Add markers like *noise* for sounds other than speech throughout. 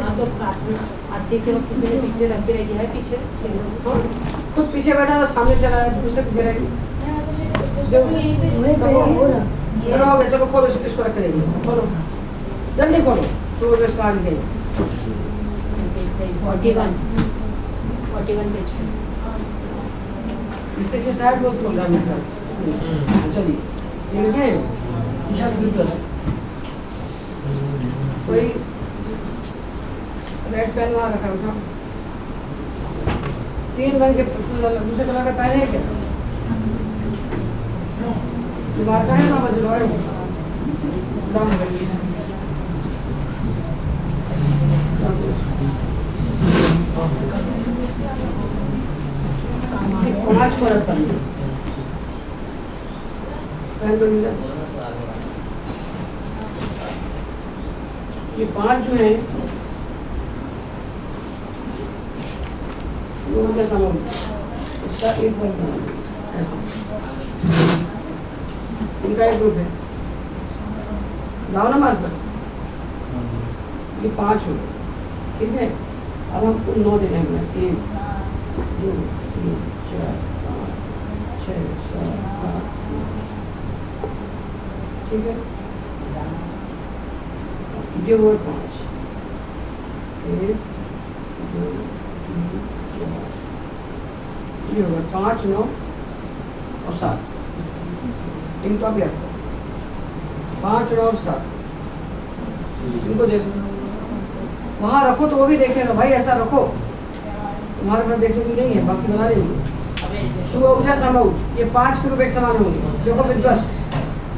हाँ। तो आरती के वक्त किसी ने पीछे रख के है पीछे। खुद पीछे बैठा था सामने चला है दूसरे पीछे रहेगी चलो गया चलो खोलो इसको इसको रख देंगे। खोलो जल्दी खोलो तो जो इसका आगे गई forty one forty one page पे। इस तरीके से शायद वो है ख्याल से चलिए। ये लिखे हैं? से कोई रेड पेन वहाँ रखा था। तीन रंग के दूसरे कलर का पेन है। क्या दिमाग है ना बजलो दम है। पाँच कलर पेन पेन बन गया ये पाँच जो है इसका एक ऐसा। इनका एक ग्रुप है। लाओ ना मार्क पर। ये पाँच हो ठीक है? अब हम कुल नौ देने हैं। एक दो, तीन, चार, पाँच छः सात, आठ ठीक है? ये हुआ पाँच एक दो तीन चार ये होगा पाँच नौ और सात इनको भी आपको पाँच नौ और सात इनको देखो वहाँ रखो तो वो भी देखेगा भाई ऐसा रखो तुम्हारे पास देखने की नहीं है बाकी बना देंगे सुबह शाम उठ ये पाँच के रूप एक समान होंगे देखो विद्वस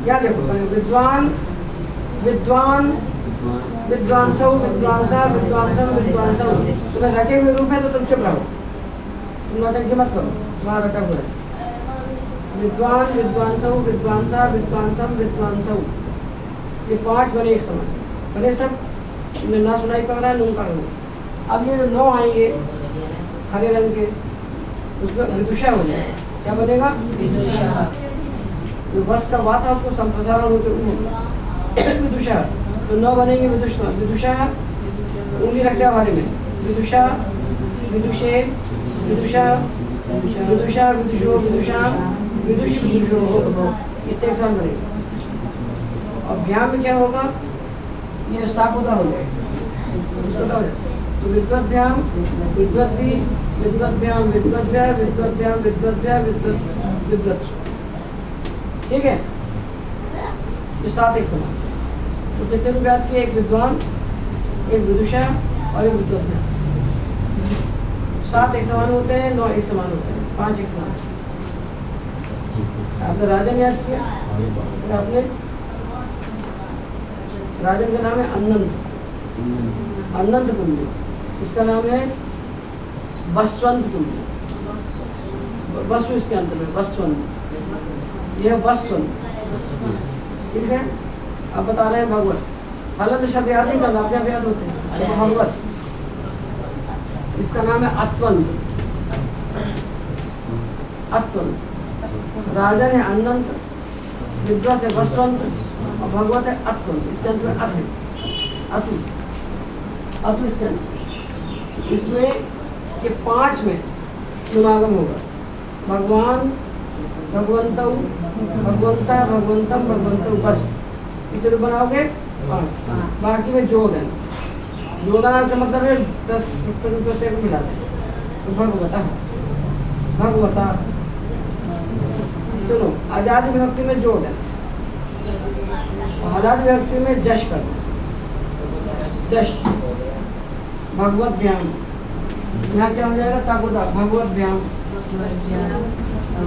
या देखो विद्वान विद्वान विद्वांसौ विद्वांसा विद्वांसम विद्वांसौ तुम्हें रखे हुए रूप है तो तुम चुप रहो नौटंकी मत करो। वहाँ रखा हुआ है। विद्वान विद्वांसौ विद्वांसा विद्वांसम विद्वांसौ ये पाँच बने एक बने सब। ना सुनाई पड़ रहा है अब ये नौ आएँगे, हरे रंग के, उसमें विदुषा हो जाए। क्या बनेगा? जो वस का वात उसको संप्रसारण होकर *coughs* विदुषा। तो नौ बनेंगे विदुषा विदुषा, उंगली रख दिया हमारे में। विदुषा, विदुषे, विदुषा विदुषा, विदुषो, विदुषा, विदुष, विदुषो। इतने साल बनेंगे और व्यायाम में क्या होगा? ये साकुदा हो जाएगा तो विद्वद्भ्याम विद्वद्भि विद्वद्भ्याम विद्वद्भ्या विद्वद्भ्याम विद्वद्भ्या विद्वत् विद्वत्स ठीक है? ये सात एक समान। तो कितने को एक विद्वान एक विदुषा और एक विद्वद्भ्या सात एक समान होते हैं नौ एक समान होते हैं पाँच एक समान। आपने राजन याद किया? आपने? राजन का नाम है अनंत। अनंत कुंड। इसका नाम है बसवंत कुंड। वसु इसके अंत में बसवंत यह बसवंत ठीक है? आप बता रहे हैं भगवत। हालाँकि शब्द याद नहीं आप याद होते हैं। देखो भगवत। इसका नाम है अत्वंत। अत्वंत। राजन है अनंत विद्वास है वसवंत, और भगवत है अत्वंत। इसके अंत में अथ है अतु। अतु इसके अंत इसमें ये पाँच में समागम होगा। भगवान, भगवंत, भगवंता, भगवंतम, भगवंत बस। कितने बनाओगे पाँच बाकी में जोड़ देना। जोड़ना का मतलब है? प्रत्यय को मिला दें। तो भगवता भगवता चलो आज़ाद विभक्ति में जोड़ देना। आज़ाद विभक्ति में जश कर जश। भगवत व्याम यहाँ क्या हो जाएगा? ताकुदा भगवत व्याम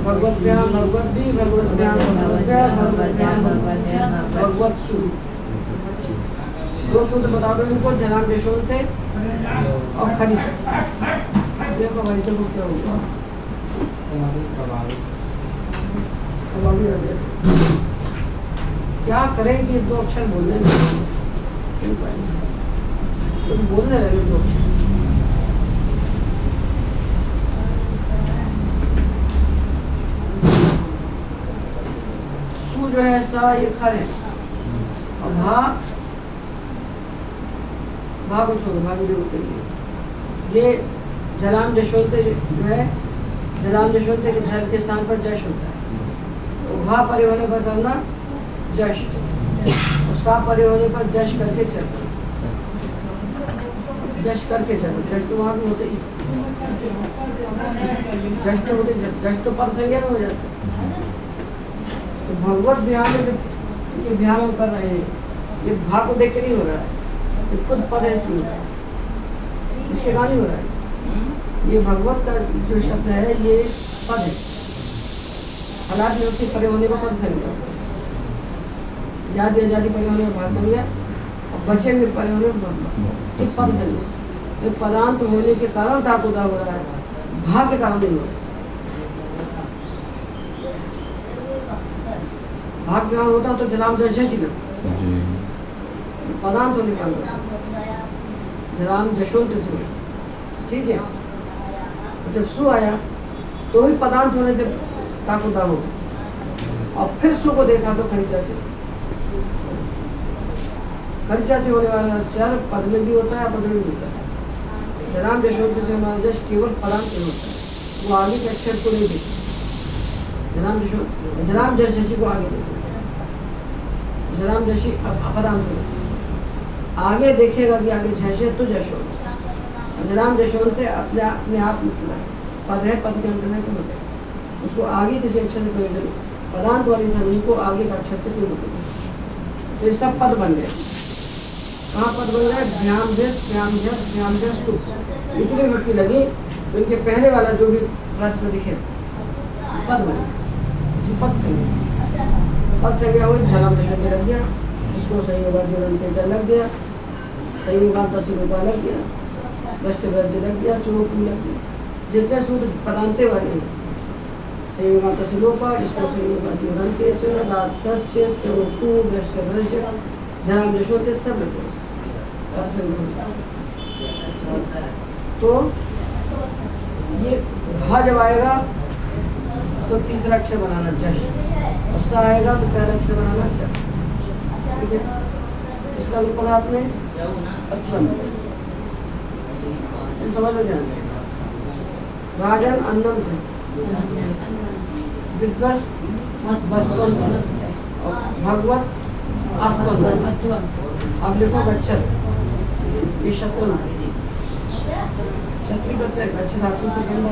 भगवत व्याम भगवत भी, भगवत व्याम भगवत व्याम भगवत व्याम भगवत सु दो सूत्र बता दो इनको जनाब यशोद थे और खनिज देखो भाई, देखो क्या होगा। क्या करें कि दो अक्षर बोलने कुछ बोलने लगे दो अक्षर सु जो है सा, ये खर है और भा भा को छोड़ो, भा की ज़रूरत नहीं ये जलाम जशवंत जो है जलाम जशवंत के झल के स्थान पर जश होता है। तो भा परे होने पर करना जश। और सा परे होने पर जश करके चलना जश करके चलो। जश तो वहाँ भी होते ही। जश तो होते जश तो पर संज्ञा में हो जाता है। भगवत बिहार में जो ये बिहार हम कर रहे हैं, ये भा को देख के नहीं हो रहा है। ये खुद पद है हो है इसके कारण नहीं हो रहा है। ये भगवत का जो शब्द है, ये पद है। हालात में उसके परे होने पर पद संज्ञा याद आज़ादी परे होने पर भाषा संज्ञा और बचे हुए परे होने एक पद संज्ञा ये पदांत होने के कारण ताकुदा हो रहा है। भाग के कारण नहीं हो रहा भाग कारण होता तो जलाम दर्शन जी पदांत होने का। जलाम जशवंत ठीक है। जब सु आया तो भी पदांत होने से ताकुदा हो। और फिर सु को देखा तो खरीचा से। खरीचा से होने वाला चर पद में भी होता है पद में भी होता है। जलाम जशवंत से हमारा जश केवल पदांत में होता है। वो आगे के अक्षर को नहीं देखता। जशवंत जलाम जश को आगे देखता जलाम जशी अपदांत में आगे देखेगा कि आगे झशे तो जशो जलाम जशवंत अपने अपने आप पद है, पद के अंत में तो है। उसको आगे किसी अक्षर से प्रयोजन पदांत वाली संधि को आगे का अक्षर से कोई नहीं। तो ये सब पद बन गए। कहाँ पद बन गए? भ्याम जस भ्याम जस भ्याम जस तु इतनी व्यक्ति लगी तो इनके पहले वाला जो भी प्रातिपदिक है पद बने इसी पद संज्ञा पद संज्ञा हुई जलाम जशवंत लग गया इसको संयोगाद्योरंत लग गया संयोगांत रूपा लग गया रश्च ब्रज लग गया चोप लग गया जितने सूत्र पदांते वाले हैं संयोगांत लोपा इसको संयोगाद्योरंत रात्स्य चोपु रश्च ब्रज जलाम जशवंत सब लग गया पद संज्ञा तो ये भा आएगा तो तीसरा अक्षर बनाना चाहिए। और सा आएगा तो पहला अक्षर बनाना चाहिए। ठीक है? इसका भी पढ़ा आपने समझ में जाना राजन अनंत। और भगवत अब लिखो गच्छत ये शत्रु क्षत्रिय प्रत्यय गच्छ धातु से जन्म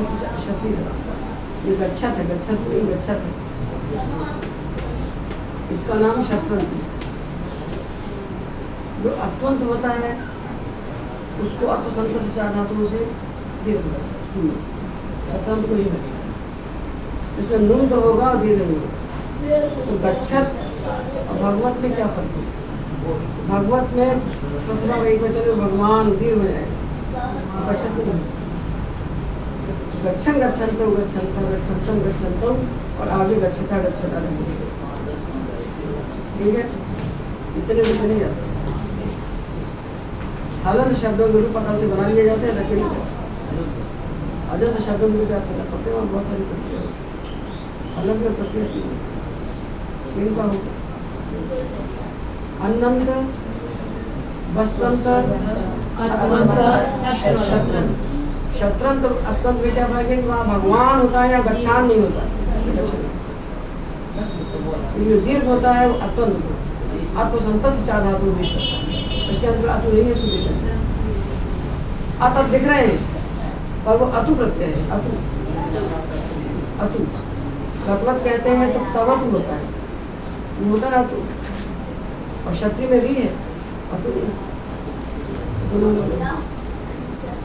है ये गच्छत है गच्छत नहीं गच्छत है इसका नाम शत्रंत है। जो अत्वंत होता है, उसको अत्वसंत से चार धातुओं से दीर्घ सुनो। शत्रंत को ही है इसमें तो होगा और दीर्घ होगा। तो गच्छत और भगवत में क्या फ़र्क है? भगवत में प्रथमा एक वचन में भगवान दीर्घ हो जाएगा। गच्छत में गच्छन गच्छन्तो गच्छन्तो गच्छन्तम गच्छन्तो और आगे गच्छता गच्छता गच्छता। ठीक है? इतने में नहीं जाते हलन शब्दों के रूप पकड़ से बना लिए जाते हैं लेकिन अजंत शब्दों के रूप पकड़ते हैं और बहुत सारी प्रक्रिया हलन में प्रक्रिया का होगा अनंत बसवंत अत्वंत शत्रंत शत्रंत अत्यंत में क्या पाएँगे वहाँ भगवान होता है या गच्छान नहीं होता? जो दीर्घ होता है, वो अत्यंत अत्व संतत से चार धातु भी इसके अंदर अतु नहीं है सुविधा अत अब दिख रहे हैं, पर वो अतु प्रत्यय है, अतु। अतु। गतवत कहते हैं तो तवत होता है। वो होता है अतु। और क्षत्रिय में री है। अतु। नहीं दोनों हो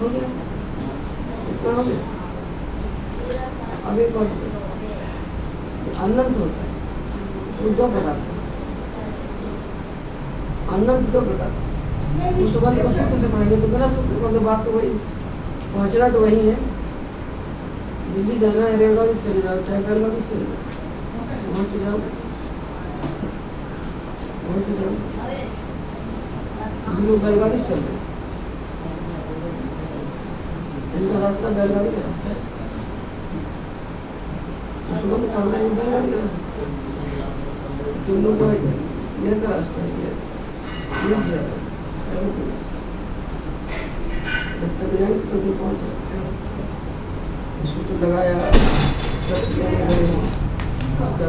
गया? अब एक और अनंत होता है। दो प्रकार अनंत दो प्रकार का सुबह को सूत्र से पढ़ेंगे तो बिना सूत्र मतलब बात तो वही पहुँचना तो वही है। दिल्ली जाना है, रेलगाड़ी से चले जाओ, चाहे बैलगाड़ी से चले जाओ। वहाँ से जाओ। वहाँ से जाओ। हम लोग बैलगाड़ी चल रहे इनका रास्ता बैलगाड़ी का रास्ता है सुबह तो में बैलगाड़ी का रास्ता तुम लोग का यह का रास्ता है ये ये से जब तक जाएँगे तो भी कौन इसको तो लगाया लगाया? इसका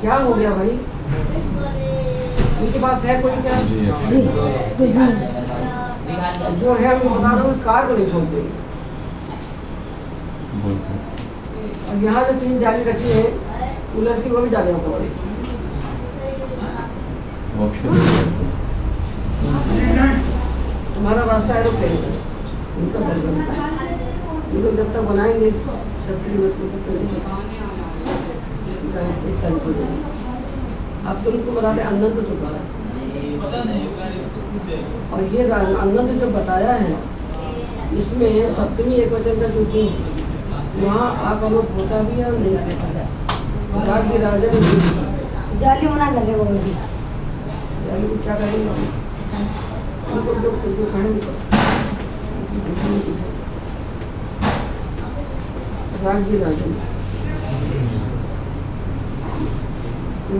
क्या हो गया भाई उनके पास है कोई क्या जो है उनको बता दो कि कार को नहीं छोड़ते बोलते हैं। और यहाँ जो तीन जाली रखी है वो लड़की को भी जालियाँ पकड़ी वर्कशॉप तुम्हारा रास्ता है रुक उनका घर बनता है ये लोग जब तक बनाएँगे, शक्ति में तब तक हो अब तो उनको बताते अनंत तो बता और ये रा- अनंत जो बताया है, इसमें सप्तमी एक वचन का जो वहाँ आकर लोग होता भी है और नहीं होता है। की राजा ने जाली मना कर रहे हो जी वो क्या करेंगे? उनको जो जो खाएँगे राग की राजा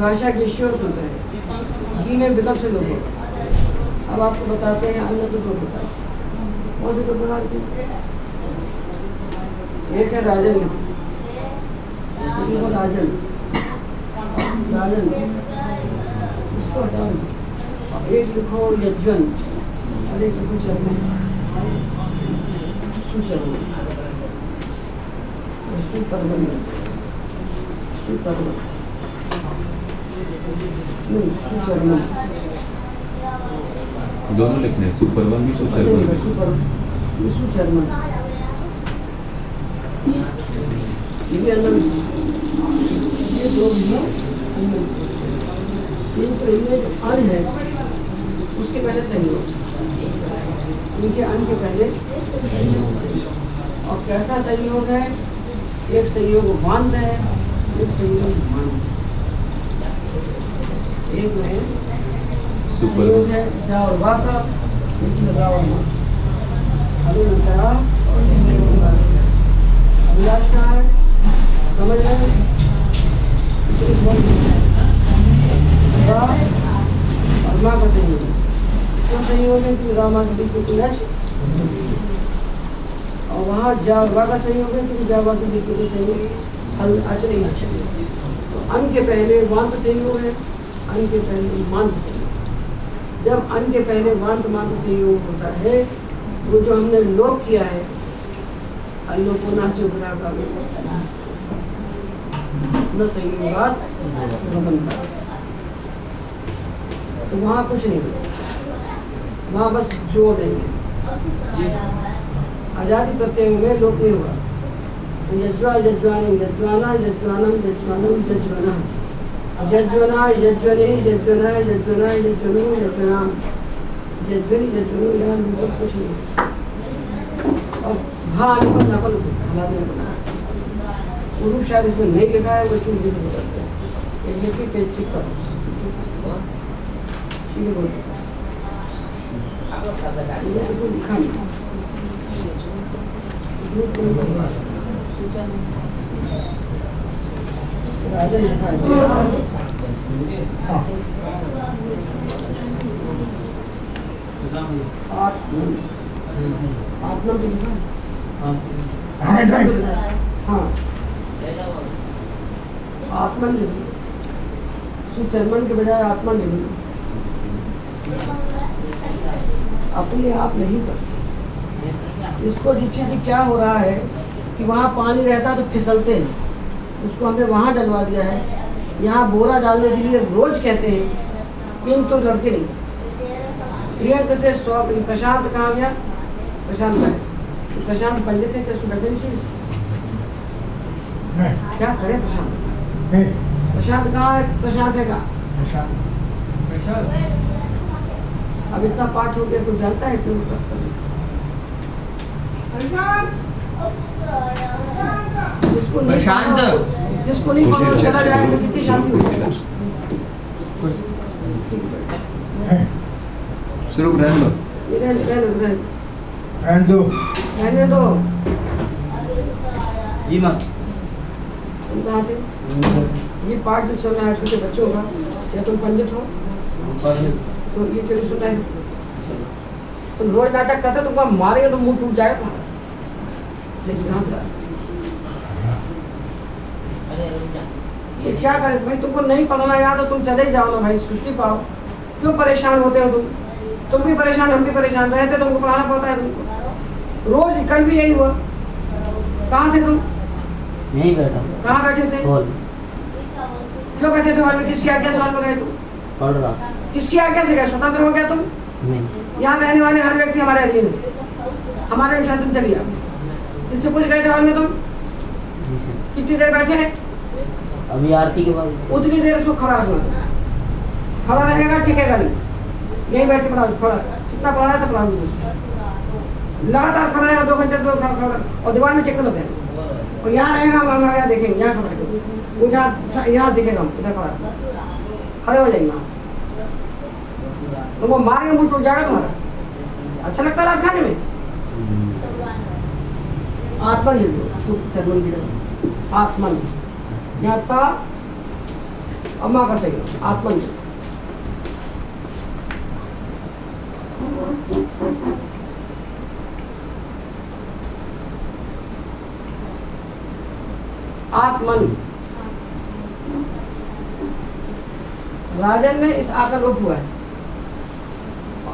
भाषा के श्योर सूत्र है। घी में विकल्प से लोग अब आपको बताते हैं अन्य तो दो प्रकार कौन से प्रकार के एक है राजन? राजन? राजन इसको हटाओ। एक लिखो यज्वन। और एक लिखो चर्मन सुचर्मन सुपर्वन। सुपर्वन। नहीं सुचर्मन दोनों लिखने हैं सुपर वन भी। सुपर वन उसके पहले संयोग इनके अन के पहले और कैसा संयोग है एक संयोग वांत है एक संयोग मान एक में संयोग है जा और वा का एक में रा और है समझ है और माँ का संयोग क्यों संयोग है क्योंकि रामा के बीच में कोई और वहाँ जा और का संयोग है क्योंकि जा वा के बीच में कोई संयोग हल अच नहीं है तो अन के पहले वांत संयोग है अन के पहले मांत संयोग जब अन के पहले वांत मांत संयोग होता है, वो जो हमने लोप किया है उभरा का न तो वहाँ कुछ नहीं वहाँ बस जोड़ देंगे। आज़ादी प्रत्यय में लोप नहीं तो यज्वा यज्वानी, यज्वाना यज्वानम यज्वानम यज्वाना। यज्वना, यज्वने, यज्वना यज्वना, यज्वनो, यज्वनाम। यज्वनी, यज्वनो कुछ नहीं आने पर नकल उर्दू शायद इसमें नहीं लिखा है तुम लिख दो सकते हैं। एक लिखी पेज चिक करो। है। लिखा नहीं राजा लिखा है। भी लिखा है। हाँ आत्मा लिख सुचर्मन के बजाय आत्मा लिख अपने आप नहीं कर इसको दीक्षित जी क्या हो रहा है कि वहाँ पानी रहता तो फिसलते हैं। उसको हमने वहाँ डलवा दिया है। यहाँ बोरा डालने के लिए रोज कहते हैं किंतु तो लड़के नहीं। प्रियंक से प्रशांत कहाँ गया? प्रशांत भाई। प्रशांत पंडित थे उसको बैठे नहीं क्या करे प्रशांत प्रशांत कहाँ है प्रशांत है कहाँ अब इतना पाठ हो गया कुछ जानता है क्यों जिसको नहीं प्रशांत। जिसको नहीं कुर्सी चला जाएगा तो कितनी शांति होगी। शुरू रहने दो ये रहने रहने रहने दो रहने दो जी माँ। तुम कहाँ थे ये पाठ जो चल रहा है छोटे बच्चों का या तुम पंडित हो? तो ये क्यों सुन रहे? तुम रोज नाटक करते तुमको मारेंगे तो मुँह टूट जाएगा। लेकिन। ये क्या? करें? भाई तुमको नहीं पढ़ना याद तो तुम चले जाओ ना भाई छुट्टी पाओ। क्यों परेशान होते हो तुम? तुम भी परेशान हम भी परेशान रहते तुमको पढ़ाना पड़ता है। तुमको रोज कल भी यही हुआ। कहाँ थे तुम? यहीं बैठा कहाँ बैठे थे? क्यों बैठे थे? हॉल में किसकी आज्ञा से हॉल में गए तुम? पढ़ रहा। किसकी आज्ञा से गए? स्वतंत्र हो गया तुम? नहीं। यहाँ रहने वाले हर व्यक्ति हमारे अधीन है। हमारे अनुसार तुम चलिए किससे पूछ गए थे हॉल में तुम? कितनी देर बैठे हैं? अभी आरती के बाद। उतनी देर इसको खड़ा रखना। खड़ा रहेगा टिकेगा नहीं। यहीं बैठ के पढ़ाओ खड़ा कितना पढ़ा है तो पढ़ाओ लगातार खड़ा रहेगा, दो घंटे, दो खड़ा और दीवार में चेक कर देना और यहाँ रहेगा हम यहाँ देखेंगे, यहाँ खड़ा जहाँ, यहाँ दिखेगा हम इधर खड़ा खड़े हो जाएँगे वहाँ तो वो मारेंगे मुझ टूट जाएगा तुम्हारा। अच्छा लगता है खाने में? आत्मा आत्मन था अम्मा का सही। आत्मन आत्मन। राजन में इस आका लोप हुआ है।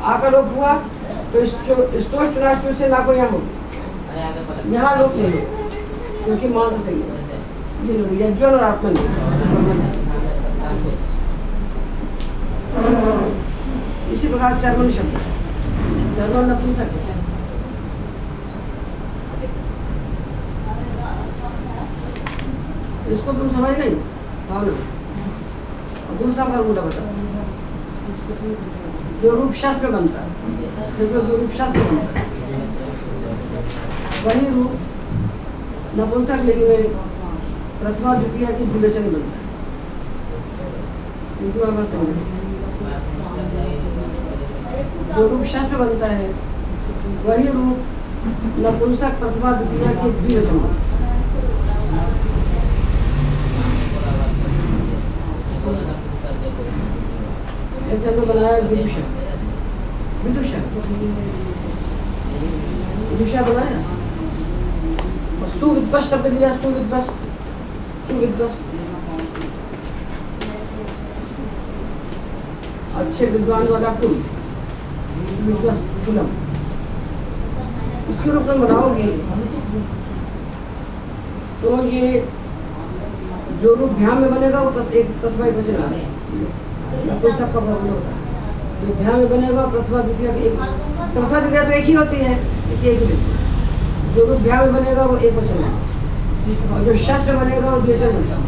आका लोप हुआ तो इस स्तोष चुनाव से ना कोई यहाँ हो। यहाँ लोग नहीं हो, क्योंकि मान तो सही है। ये लोग यज्ञ और आत्मन। इसी प्रकार चर्मन शब्द। इसको तुम समझ नहीं? भावना। दूसरा फार्मूला बता जो रूप शास्त्र बनता है देखो जो रूप शास्त्र बनता है। वही रूप नपुंसक लिंग में प्रथमा, द्वितीय की विवेचन बनता है? जो रूप शास्त्र बनता है, वही रूप नपुंसक प्रथमा द्वितीय की द्विवचन बनता है। एक जन बनाया विदुषा। विदुषा। विदुषा बनाया शब्द सुविद्वस अच्छे विद्वान वाला कुल इसके रूप में बनाओगे तो ये जो रूप ध्यान में बनेगा, वो एक प्रथमा ही। बचेगा नपुंसक का प्रॉब्लम होता है। जो ध्यान में बनेगा प्रथमा द्वितीय एक प्रथमा द्वितीय तो एक ही होती है एक ही जो रूप ध्यान में बनेगा, वो एक वचन है। और जो शास्त्र बनेगा, वो द्विवचन बनता है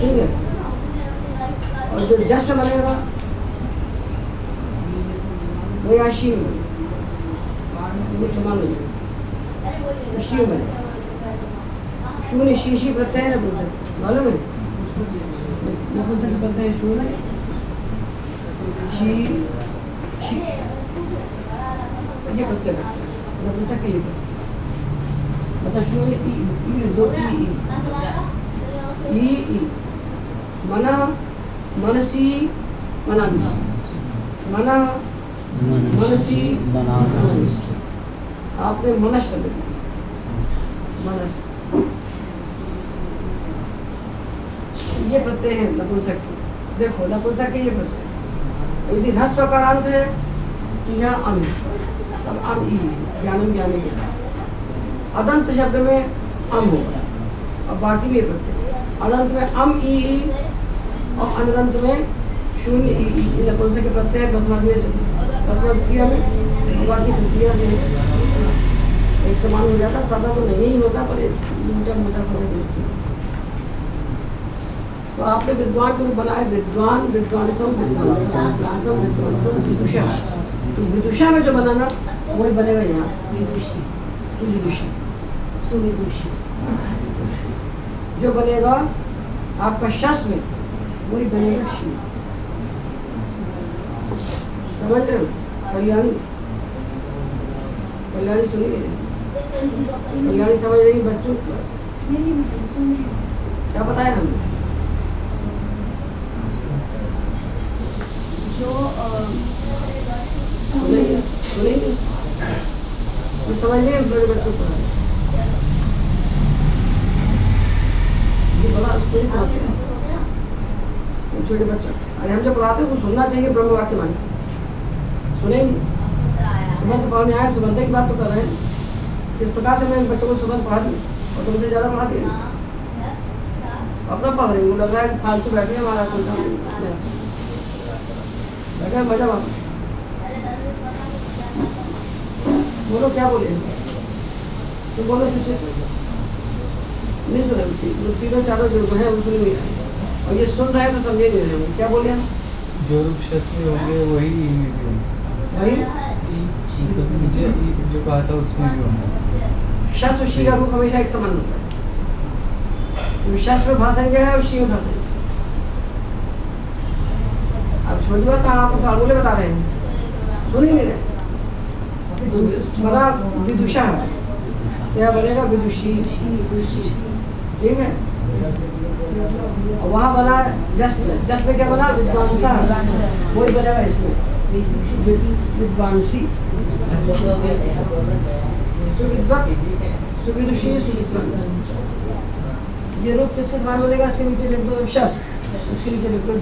ठीक है? और जो जस्ट बनेगा वो यहाँ शिव में बनेगा। वो समान हो जाएगा वो शिव बनेगा शून्य शीशी प्रत्यय है नपुंसक मालूम है नपुंसक प्रत्यय है शून्य शी शी ये प्रत्यय है नपुंसक लिए मतलब शून्य ई ई दो ई ई ई ई मन मनसी मनांसी मन मनसी आपने मनस मनस। ये प्रत्यय है नपुंसक देखो, नपुंसक के ये प्रत्यय यदि है तो अम तब अम ई ज्ञानम ज्ञानी अदंत शब्द में अम होगा और बाकी भी प्रत्यय में अम ई और अनदंत में शून्य ई नपुंसक के प्रत्यय प्रथमाद्वय से प्रथमा द्वितीय में और बाकी तृतीय से एक समान हो जाता सादा तो नहीं होता पर मोटा मोटा समझ लेते तो आपने विद्वान को बनाया विद्वान विद्वांसम विद्वांसम विद्वांसम विद्वांसम विदुषा। तो विदुषा में जो बनाना वही बनेगा यहाँ। विदुषी। सुविदुषा। सुविदुषी। जो बनेगा आपका शस में वही बनेगा। शिव समझ रहे हो? समझ रही बच्चों क्या बताया हमने जो सुनेंगे तो बड़े बच्चों को छोटे बच्चों अरे हम जो पढ़ाते हैं वो सुनना चाहिए ब्रह्म वाक्य। सुनेंगे सुबह तो पढ़ने आए सुबंधे की बात तो कर रहे हैं। किस प्रकार से मैं बच्चों को सुबह पढ़ा दी और तुमसे ज़्यादा पढ़ा दिया? अपना पढ़ रही हूँ, लग रहा है फालतू बैठे हमारा कोई काम। बैठे मज़ा मारो बोलो, क्या बोले? तो बोलो नहीं सुने तीनों चारों जो हैं, वो सुन रहे और ये सुन रहे हैं तो समझे नहीं रहे। क्या बोले? जो रूप शस्त्र होंगे, वही वही जो कहा था उसमें भी का रूप हमेशा एक समान होता है तो में भाषण क्या है और शी में भाषण छोटी बात फार्मूले बता रहे हैं। सुन ही नहीं रहे बना विदुषा है। क्या बनेगा? विदुषी। ठीक है? और वहाँ बना क्या बना? विद्वांसा। वही बनेगा इसमें। ये रूप किसके समान बनेगा इसके नीचे लिख दो शस इसके नीचे लिख दो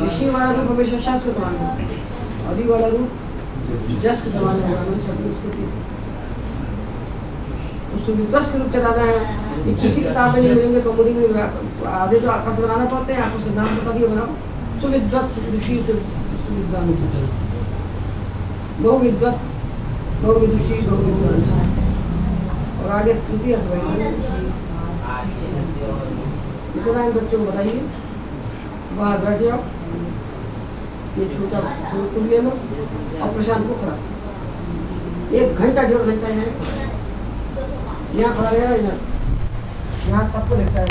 ऋषि वाला रूप हमेशा शस के समान होगा और ये वाला रूप जस के समान होगा उसको के रूप चलाना है ये किसी किताब में नहीं मिलेंगे कौमुदी में आधे तो आकर से बनाना पड़ते हैं आपको सिद्धांत बता दिया बनाओ सुविद्वत ऋषि सुविद्वांस बहु विद्वत बहु विदुषी बहु विद्वांस और आगे तृतीय इतना इन बच्चों को बताइए बाहर बैठ जाओ ये छोटा फूल ले लो और प्रशांत को खड़ा एक घंटा डेढ़ घंटा यहाँ खड़ा रहेगा इधर यहाँ सबको देखता है